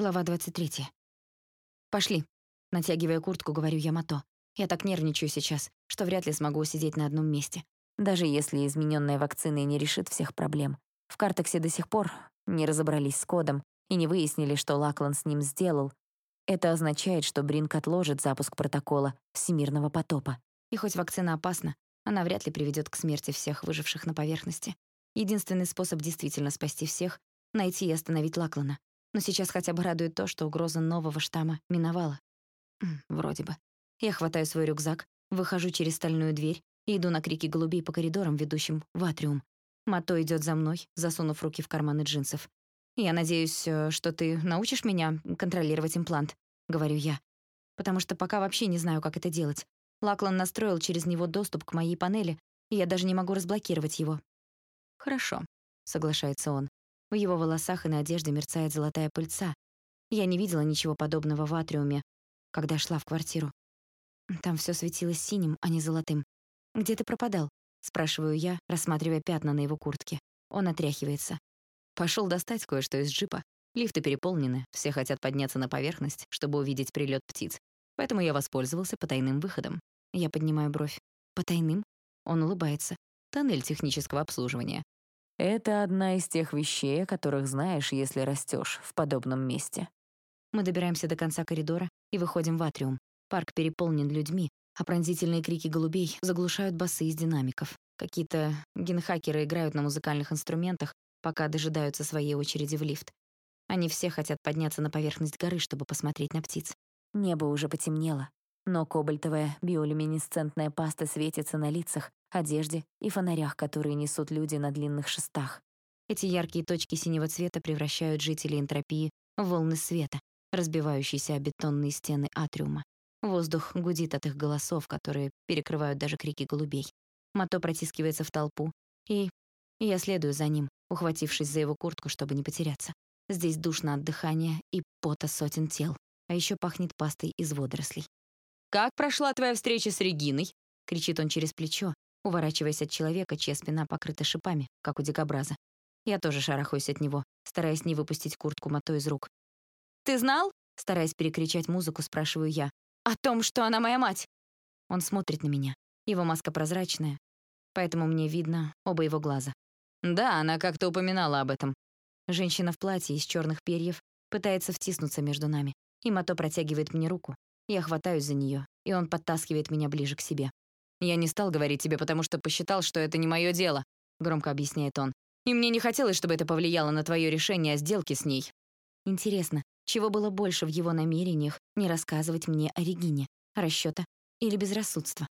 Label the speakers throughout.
Speaker 1: Глава 23. «Пошли». Натягивая куртку, говорю я Мато. Я так нервничаю сейчас, что вряд ли смогу усидеть на одном месте. Даже если измененная вакцина не решит всех проблем. В картексе до сих пор не разобрались с кодом и не выяснили, что Лаклан с ним сделал. Это означает, что Бринк отложит запуск протокола всемирного потопа. И хоть вакцина опасна, она вряд ли приведет к смерти всех выживших на поверхности. Единственный способ действительно спасти всех — найти и остановить Лаклана. Но сейчас хотя бы радует то, что угроза нового штамма миновала. Вроде бы. Я хватаю свой рюкзак, выхожу через стальную дверь и иду на крики голубей по коридорам, ведущим в атриум. Мато идет за мной, засунув руки в карманы джинсов. «Я надеюсь, э, что ты научишь меня контролировать имплант», — говорю я. «Потому что пока вообще не знаю, как это делать. Лаклан настроил через него доступ к моей панели, и я даже не могу разблокировать его». «Хорошо», — соглашается он. В его волосах и на одежде мерцает золотая пыльца. Я не видела ничего подобного в атриуме, когда шла в квартиру. Там все светилось синим, а не золотым. «Где ты пропадал?» — спрашиваю я, рассматривая пятна на его куртке. Он отряхивается. Пошел достать кое-что из джипа. Лифты переполнены, все хотят подняться на поверхность, чтобы увидеть прилет птиц. Поэтому я воспользовался потайным выходом. Я поднимаю бровь. «Потайным?» Он улыбается. «Тоннель технического обслуживания.
Speaker 2: Это одна из тех вещей, о которых знаешь, если растешь в подобном месте.
Speaker 1: Мы добираемся до конца коридора и выходим в атриум. Парк переполнен людьми, а пронзительные крики голубей заглушают басы из динамиков. Какие-то генхакеры играют на музыкальных инструментах, пока дожидаются своей очереди в лифт. Они все хотят подняться на поверхность горы, чтобы посмотреть на птиц.
Speaker 2: Небо уже потемнело, но кобальтовая биолюминесцентная паста светится на лицах, одежде и фонарях, которые несут люди на длинных шестах.
Speaker 1: Эти яркие точки синего цвета превращают жителей энтропии в волны света, разбивающиеся о бетонные стены атриума. Воздух гудит от их голосов, которые перекрывают даже крики голубей. Мато протискивается в толпу, и я следую за ним, ухватившись за его куртку, чтобы не потеряться. Здесь душно от дыхания и пота сотен тел, а еще пахнет пастой из водорослей.
Speaker 3: «Как прошла твоя встреча с Региной?»
Speaker 1: — кричит он через плечо, уворачиваясь от человека, чья спина покрыта шипами, как у дикобраза. Я тоже шарахаюсь от него, стараясь не выпустить куртку Мато из рук.
Speaker 3: «Ты знал?»
Speaker 1: — стараясь перекричать музыку, спрашиваю я.
Speaker 3: «О том, что она моя мать!»
Speaker 1: Он смотрит на меня. Его маска прозрачная, поэтому мне видно оба его глаза.
Speaker 3: «Да, она как-то упоминала об этом».
Speaker 1: Женщина в платье из черных перьев пытается втиснуться между нами, и Мато протягивает мне руку. Я хватаюсь за нее, и он подтаскивает меня ближе к себе.
Speaker 3: «Я не стал говорить тебе, потому что посчитал, что это не мое дело», — громко объясняет он. «И мне не хотелось, чтобы это повлияло на твое решение о сделке с ней».
Speaker 1: Интересно, чего было больше в его намерениях не рассказывать мне о Регине? Расчёта или безрассудства?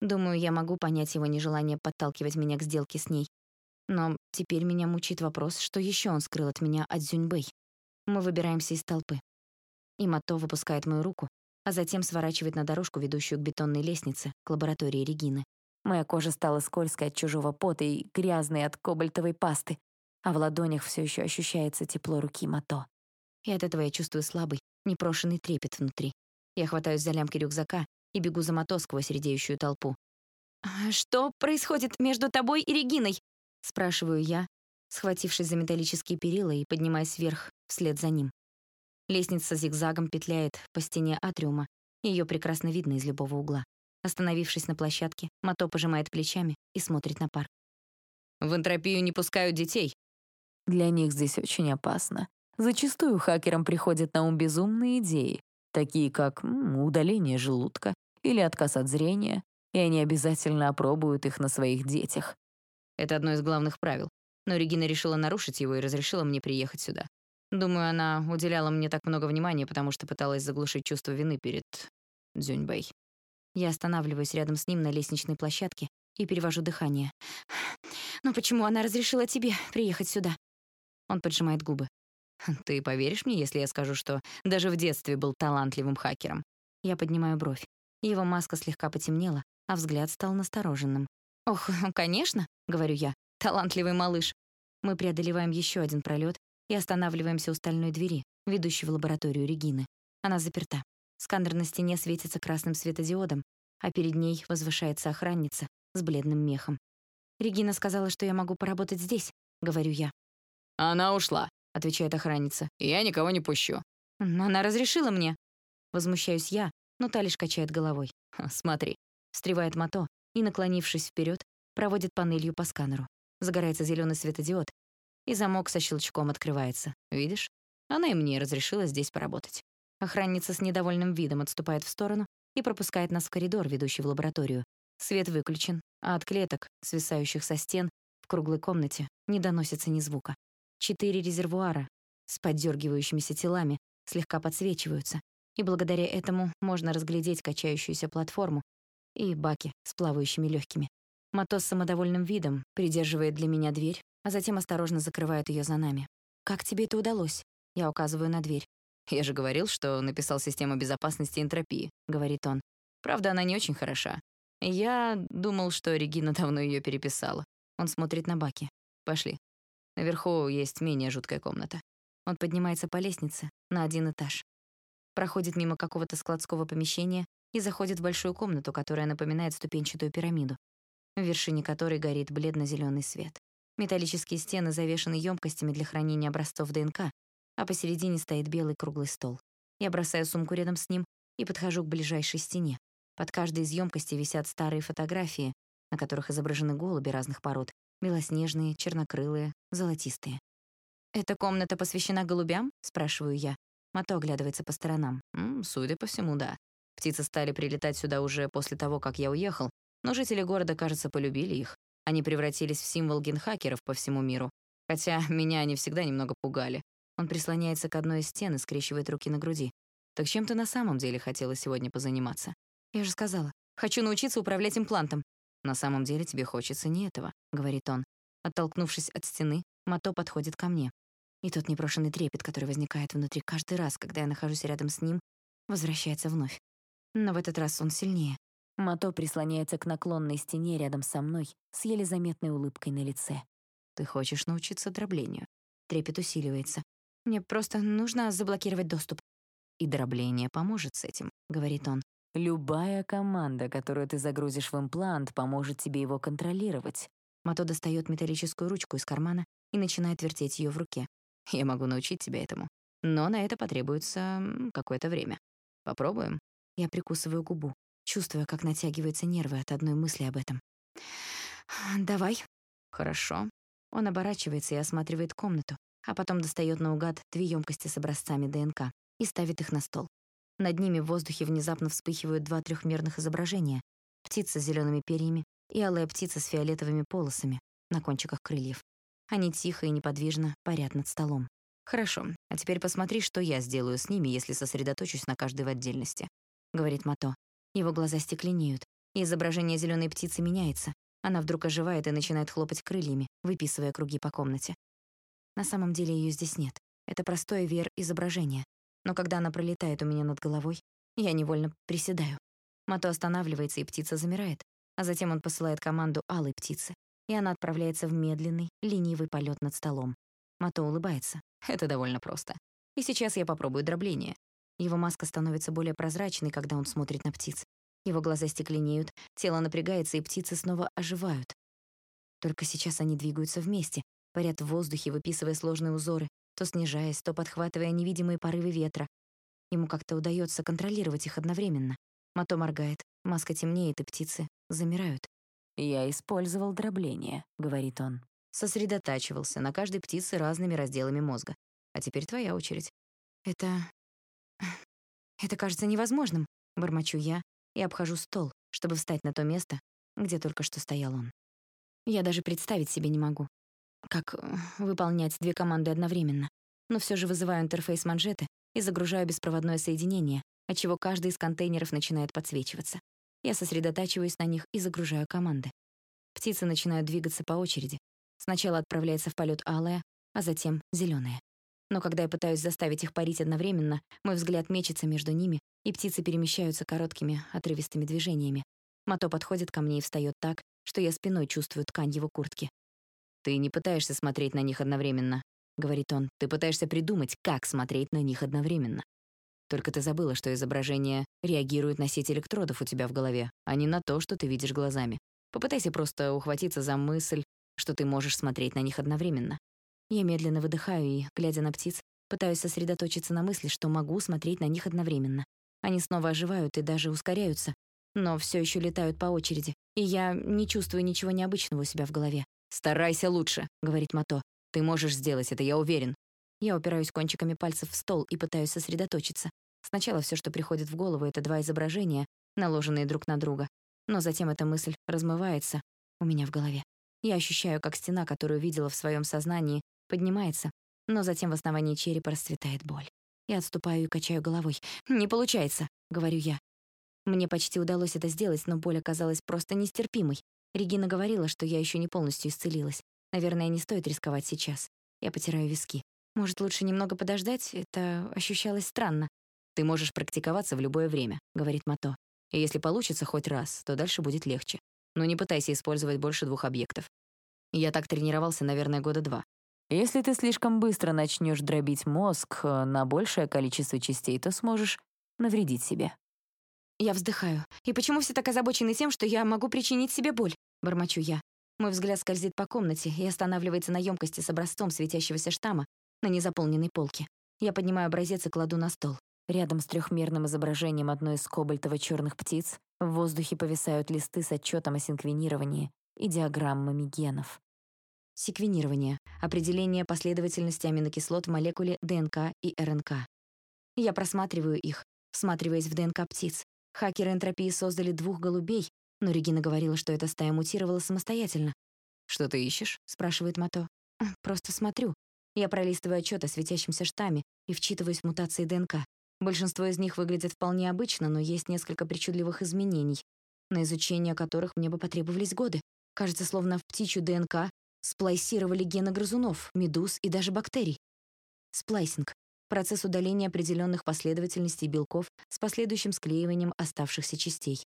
Speaker 1: Думаю, я могу понять его нежелание подталкивать меня к сделке с ней. Но теперь меня мучит вопрос, что еще он скрыл от меня от Зюньбэй. Мы выбираемся из толпы. И Мато выпускает мою руку, а затем сворачивает на дорожку, ведущую к бетонной лестнице, к лаборатории Регины.
Speaker 2: Моя кожа стала скользкой от чужого пота и грязной от кобальтовой пасты, а в ладонях все еще ощущается тепло руки Мато.
Speaker 1: И от этого я чувствую слабый, непрошенный трепет внутри. Я хватаюсь за лямки рюкзака и бегу за Мато сквозь редеющую толпу.
Speaker 3: «А «Что происходит между тобой и Региной?»
Speaker 1: — спрашиваю я, схватившись за металлические перила и поднимаясь вверх вслед за ним. Лестница зигзагом петляет по стене атриума, ее прекрасно видно из любого угла. Остановившись на площадке, Мато пожимает плечами и смотрит на парк.
Speaker 3: «В энтропию не пускают детей».
Speaker 2: «Для них здесь очень опасно. Зачастую хакерам приходят на ум безумные идеи, такие как м, удаление желудка или отказ от зрения, и они обязательно опробуют их на своих детях».
Speaker 3: Это одно из главных правил. Но Регина решила нарушить его и разрешила мне приехать сюда. Думаю, она уделяла мне так много внимания, потому что пыталась заглушить чувство вины перед Дзюньбэй.
Speaker 1: Я останавливаюсь рядом с ним на лестничной площадке и перевожу дыхание. «Но почему она разрешила тебе приехать сюда?» Он поджимает губы.
Speaker 3: «Ты поверишь мне, если я скажу, что даже в детстве был талантливым хакером?»
Speaker 1: Я поднимаю бровь. Его маска слегка потемнела, а взгляд стал настороженным.
Speaker 3: «Ох, конечно», — говорю я, — «талантливый малыш».
Speaker 1: Мы преодолеваем еще один пролет и останавливаемся у стальной двери, ведущей в лабораторию Регины. Она заперта. Сканер на стене светится красным светодиодом, а перед ней возвышается охранница с бледным мехом. «Регина сказала, что я могу поработать здесь», — говорю я.
Speaker 3: «Она ушла», — отвечает охранница. «Я никого не пущу».
Speaker 1: Она разрешила мне. Возмущаюсь я, но та лишь качает головой.
Speaker 3: Смотри.
Speaker 1: Встревает Мато и, наклонившись вперед, проводит панелью по сканеру. Загорается зеленый светодиод, и замок со щелчком открывается. Видишь? Она и мне разрешила здесь поработать. Охранница с недовольным видом отступает в сторону и пропускает нас в коридор, ведущий в лабораторию. Свет выключен, а от клеток, свисающих со стен, в круглой комнате не доносится ни звука. Четыре резервуара с поддергивающимися телами слегка подсвечиваются, и благодаря этому можно разглядеть качающуюся платформу и баки с плавающими легкими. Матос с самодовольным видом придерживает для меня дверь, а затем осторожно закрывает ее за нами. «Как тебе это удалось?» Я указываю на дверь.
Speaker 3: «Я же говорил, что написал систему безопасности энтропии», — говорит он. «Правда, она не очень хороша. Я думал, что Регина давно ее переписала». Он смотрит на баки. «Пошли. Наверху есть менее жуткая комната».
Speaker 1: Он поднимается по лестнице на один этаж. Проходит мимо какого-то складского помещения и заходит в большую комнату, которая напоминает ступенчатую пирамиду, в вершине которой горит бледно зеленый свет. Металлические стены завешаны емкостями для хранения образцов ДНК, а посередине стоит белый круглый стол. Я бросаю сумку рядом с ним и подхожу к ближайшей стене. Под каждой из емкостей висят старые фотографии, на которых изображены голуби разных пород, белоснежные, чернокрылые, золотистые. «Эта комната посвящена голубям?» — спрашиваю я. Мато оглядывается по сторонам.
Speaker 3: М -м, судя по всему, да. Птицы стали прилетать сюда уже после того, как я уехал, но жители города, кажется, полюбили их. Они превратились в символ генхакеров по всему миру. Хотя меня они всегда немного пугали.
Speaker 1: Он прислоняется к одной из стен и скрещивает руки на груди.
Speaker 3: «Так чем ты на самом деле хотела сегодня позаниматься?»
Speaker 1: «Я же сказала, хочу научиться управлять имплантом».
Speaker 3: «На самом деле тебе хочется не этого», — говорит он.
Speaker 1: Оттолкнувшись от стены, Мато подходит ко мне. И тот непрошенный трепет, который возникает внутри каждый раз, когда я нахожусь рядом с ним, возвращается вновь. Но в этот раз он сильнее. Мато прислоняется к наклонной стене рядом со мной с еле заметной улыбкой на лице.
Speaker 3: «Ты хочешь научиться дроблению?»
Speaker 1: Трепет усиливается. Мне просто нужно заблокировать доступ.
Speaker 3: И дробление поможет с этим, говорит он.
Speaker 2: Любая команда, которую ты загрузишь в имплант, поможет тебе его контролировать.
Speaker 1: Мато достает металлическую ручку из кармана и начинает вертеть ее в руке.
Speaker 3: Я могу научить тебя этому. Но на это потребуется какое-то время. Попробуем?
Speaker 1: Я прикусываю губу, чувствуя, как натягиваются нервы от одной мысли об этом. «Давай».
Speaker 3: «Хорошо».
Speaker 1: Он оборачивается и осматривает комнату, а потом достает наугад две емкости с образцами ДНК и ставит их на стол. Над ними в воздухе внезапно вспыхивают два трехмерных изображения. Птица с зелеными перьями и алая птица с фиолетовыми полосами на кончиках крыльев. Они тихо и неподвижно парят над столом.
Speaker 3: «Хорошо, а теперь посмотри, что я сделаю с ними, если сосредоточусь на каждой в отдельности», — говорит Мато.
Speaker 1: Его глаза стекленеют, и изображение зеленой птицы меняется. Она вдруг оживает и начинает хлопать крыльями, выписывая круги по комнате. На самом деле ее здесь нет. Это простое VR-изображение. Но когда она пролетает у меня над головой, я невольно приседаю. Мато останавливается, и птица замирает. А затем он посылает команду алой птицы, и она отправляется в медленный, ленивый полет над столом. Мато улыбается.
Speaker 3: Это довольно просто. И сейчас я попробую дробление.
Speaker 1: Его маска становится более прозрачной, когда он смотрит на птиц. Его глаза стекленеют, тело напрягается, и птицы снова оживают. Только сейчас они двигаются вместе, парят в воздухе, выписывая сложные узоры, то снижаясь, то подхватывая невидимые порывы ветра. Ему как-то удается контролировать их одновременно. Мато моргает, маска темнеет, и птицы замирают.
Speaker 2: «Я использовал дробление», — говорит он.
Speaker 3: Сосредотачивался на каждой птице разными разделами мозга. А теперь твоя очередь.
Speaker 1: Это... Это кажется невозможным, бормочу я и обхожу стол, чтобы встать на то место, где только что стоял он. Я даже представить себе не могу, как э, выполнять две команды одновременно. Но все же вызываю интерфейс манжеты и загружаю беспроводное соединение, отчего каждый из контейнеров начинает подсвечиваться. Я сосредотачиваюсь на них и загружаю команды. Птицы начинают двигаться по очереди. Сначала отправляется в полет алая, а затем зеленая. Но когда я пытаюсь заставить их парить одновременно, мой взгляд мечется между ними, и птицы перемещаются короткими, отрывистыми движениями. Мато подходит ко мне и встает так, что я спиной чувствую ткань его куртки.
Speaker 3: «Ты не пытаешься смотреть на них одновременно», — говорит он. «Ты пытаешься придумать, как смотреть на них одновременно. Только ты забыла, что изображение реагирует на сеть электродов у тебя в голове, а не на то, что ты видишь глазами. Попытайся просто ухватиться за мысль, что ты можешь смотреть на них одновременно.
Speaker 1: Я медленно выдыхаю и, глядя на птиц, Пытаюсь сосредоточиться на мысли, что могу смотреть на них одновременно. Они снова оживают и даже ускоряются, но все еще летают по очереди, и я не чувствую ничего необычного у себя в голове.
Speaker 3: «Старайся лучше», — говорит Мато. «Ты можешь сделать это, я уверен».
Speaker 1: Я упираюсь кончиками пальцев в стол и пытаюсь сосредоточиться. Сначала все, что приходит в голову, это два изображения, наложенные друг на друга. Но затем эта мысль размывается у меня в голове. Я ощущаю, как стена, которую видела в своем сознании, поднимается, но затем в основании черепа расцветает боль. Я отступаю и качаю головой. «Не получается», — говорю я. Мне почти удалось это сделать, но боль оказалась просто нестерпимой. Регина говорила, что я еще не полностью исцелилась. Наверное, не стоит рисковать сейчас. Я потираю виски. Может, лучше немного подождать? Это ощущалось странно.
Speaker 3: «Ты можешь практиковаться в любое время», — говорит Мато. «И если получится хоть раз, то дальше будет легче. Но не пытайся использовать больше двух объектов. Я так тренировался, наверное, года два.
Speaker 2: Если ты слишком быстро начнешь дробить мозг э, на большее количество частей, то сможешь навредить себе.
Speaker 1: Я вздыхаю. И почему все так озабочены тем, что я могу причинить себе боль? Бормочу я. Мой взгляд скользит по комнате и останавливается на емкости с образцом светящегося штамма на незаполненной полке. Я поднимаю образец и кладу на стол.
Speaker 2: Рядом с трехмерным изображением одной из кобальтово-черных птиц в воздухе повисают листы с отчетом о синквенировании и диаграммами генов.
Speaker 1: Секвенирование — определение последовательности аминокислот в молекуле ДНК и РНК. Я просматриваю их, всматриваясь в ДНК птиц. Хакеры энтропии создали двух голубей, но Регина говорила, что эта стая мутировала самостоятельно.
Speaker 3: «Что ты ищешь?»
Speaker 1: — спрашивает Мато. «Просто смотрю». Я пролистываю отчет о светящемся штамме и вчитываюсь в мутации ДНК. Большинство из них выглядят вполне обычно, но есть несколько причудливых изменений, на изучение которых мне бы потребовались годы. Кажется, словно в птичью ДНК Сплайсировали гены грызунов, медуз и даже бактерий. Сплайсинг — процесс удаления определенных последовательностей белков с последующим склеиванием оставшихся частей.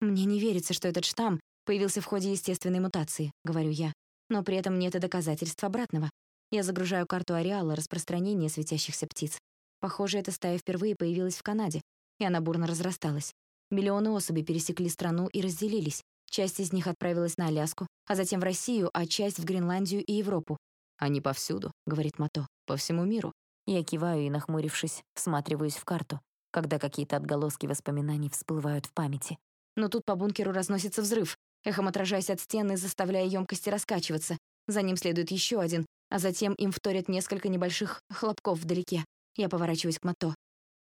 Speaker 1: «Мне не верится, что этот штамм появился в ходе естественной мутации», — говорю я. Но при этом нет и доказательств обратного. Я загружаю карту ареала распространения светящихся птиц. Похоже, эта стая впервые появилась в Канаде, и она бурно разрасталась. Миллионы особей пересекли страну и разделились. Часть из них отправилась на Аляску, а затем в Россию, а часть в Гренландию и Европу.
Speaker 3: «Они повсюду», — говорит Мато, — «по всему миру».
Speaker 2: Я киваю и, нахмурившись, всматриваюсь в карту, когда какие-то отголоски воспоминаний всплывают в памяти.
Speaker 1: Но тут по бункеру разносится взрыв, эхом отражаясь от стены, заставляя емкости раскачиваться. За ним следует еще один, а затем им вторят несколько небольших хлопков вдалеке. Я поворачиваюсь к Мато.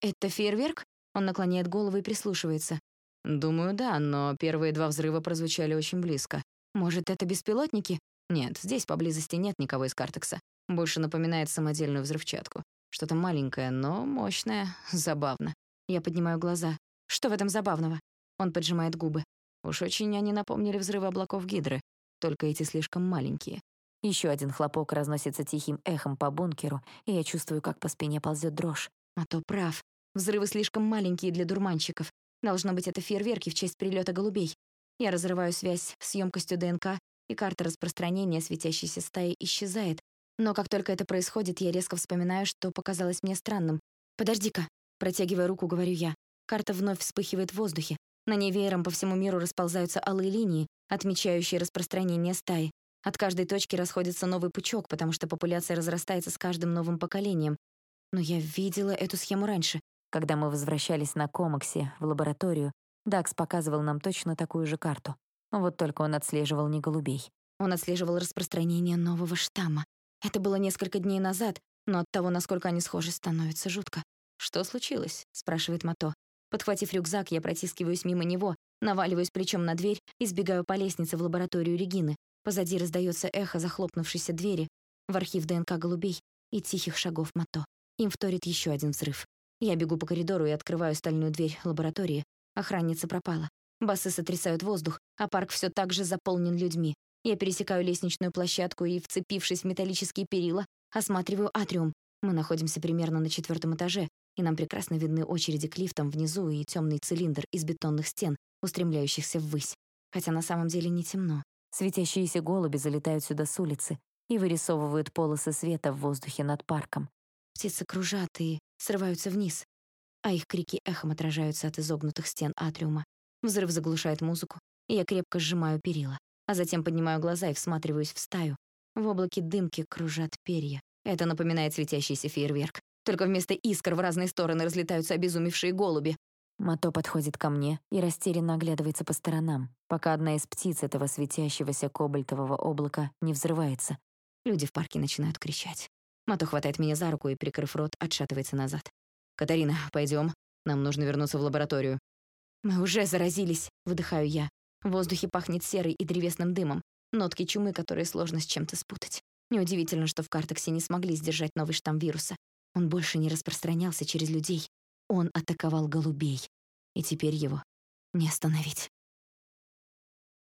Speaker 1: «Это фейерверк?» Он наклоняет голову и прислушивается.
Speaker 3: «Думаю, да, но первые два взрыва прозвучали очень близко.
Speaker 1: Может, это беспилотники?»
Speaker 3: Нет, здесь поблизости нет никого из Картекса. Больше напоминает самодельную взрывчатку. Что-то маленькое, но мощное, забавно.
Speaker 1: Я поднимаю глаза. Что в этом забавного? Он поджимает губы.
Speaker 3: Уж очень они напомнили взрывы облаков Гидры, только эти слишком маленькие.
Speaker 2: Еще один хлопок разносится тихим эхом по бункеру, и я чувствую, как по спине ползет дрожь.
Speaker 1: А то прав. Взрывы слишком маленькие для дурманщиков. Должно быть, это фейерверки в честь прилета голубей. Я разрываю связь с емкостью ДНК, и карта распространения светящейся стаи исчезает. Но как только это происходит, я резко вспоминаю, что показалось мне странным. «Подожди-ка», — протягивая руку, говорю я. Карта вновь вспыхивает в воздухе. На ней веером по всему миру расползаются алые линии, отмечающие распространение стаи. От каждой точки расходится новый пучок, потому что популяция разрастается с каждым новым поколением. Но я видела эту схему раньше.
Speaker 2: Когда мы возвращались на Комаксе в лабораторию, Дакс показывал нам точно такую же карту. Вот только он отслеживал не голубей.
Speaker 1: Он отслеживал распространение нового штамма. Это было несколько дней назад, но от того, насколько они схожи, становится жутко.
Speaker 3: «Что случилось?»
Speaker 1: — спрашивает Мато. Подхватив рюкзак, я протискиваюсь мимо него, наваливаюсь плечом на дверь и сбегаю по лестнице в лабораторию Регины. Позади раздается эхо захлопнувшейся двери в архив ДНК голубей и тихих шагов Мато. Им вторит еще один взрыв. Я бегу по коридору и открываю стальную дверь лаборатории. Охранница пропала. Басы сотрясают воздух, а парк все так же заполнен людьми. Я пересекаю лестничную площадку и, вцепившись в металлические перила, осматриваю атриум. Мы находимся примерно на четвертом этаже, и нам прекрасно видны очереди к лифтам внизу и темный цилиндр из бетонных стен, устремляющихся ввысь. Хотя на самом деле не темно.
Speaker 2: Светящиеся голуби залетают сюда с улицы и вырисовывают полосы света в воздухе над парком.
Speaker 1: Птицы кружат и срываются вниз, а их крики эхом отражаются от изогнутых стен атриума. Взрыв заглушает музыку, и я крепко сжимаю перила, а затем поднимаю глаза и всматриваюсь в стаю. В облаке дымки кружат перья.
Speaker 3: Это напоминает светящийся фейерверк. Только вместо искр в разные стороны разлетаются обезумевшие голуби.
Speaker 1: Мато подходит ко мне и растерянно оглядывается по сторонам, пока одна из птиц этого светящегося кобальтового облака не взрывается.
Speaker 3: Люди в парке начинают кричать. Мато хватает меня за руку и, прикрыв рот, отшатывается назад. «Катарина, пойдем. Нам нужно вернуться в лабораторию».
Speaker 1: «Мы уже заразились», — выдыхаю я. В воздухе пахнет серой и древесным дымом. Нотки чумы, которые сложно с чем-то спутать. Неудивительно, что в Картексе не смогли сдержать новый штамм вируса. Он больше не распространялся через людей. Он атаковал голубей. И теперь его не остановить.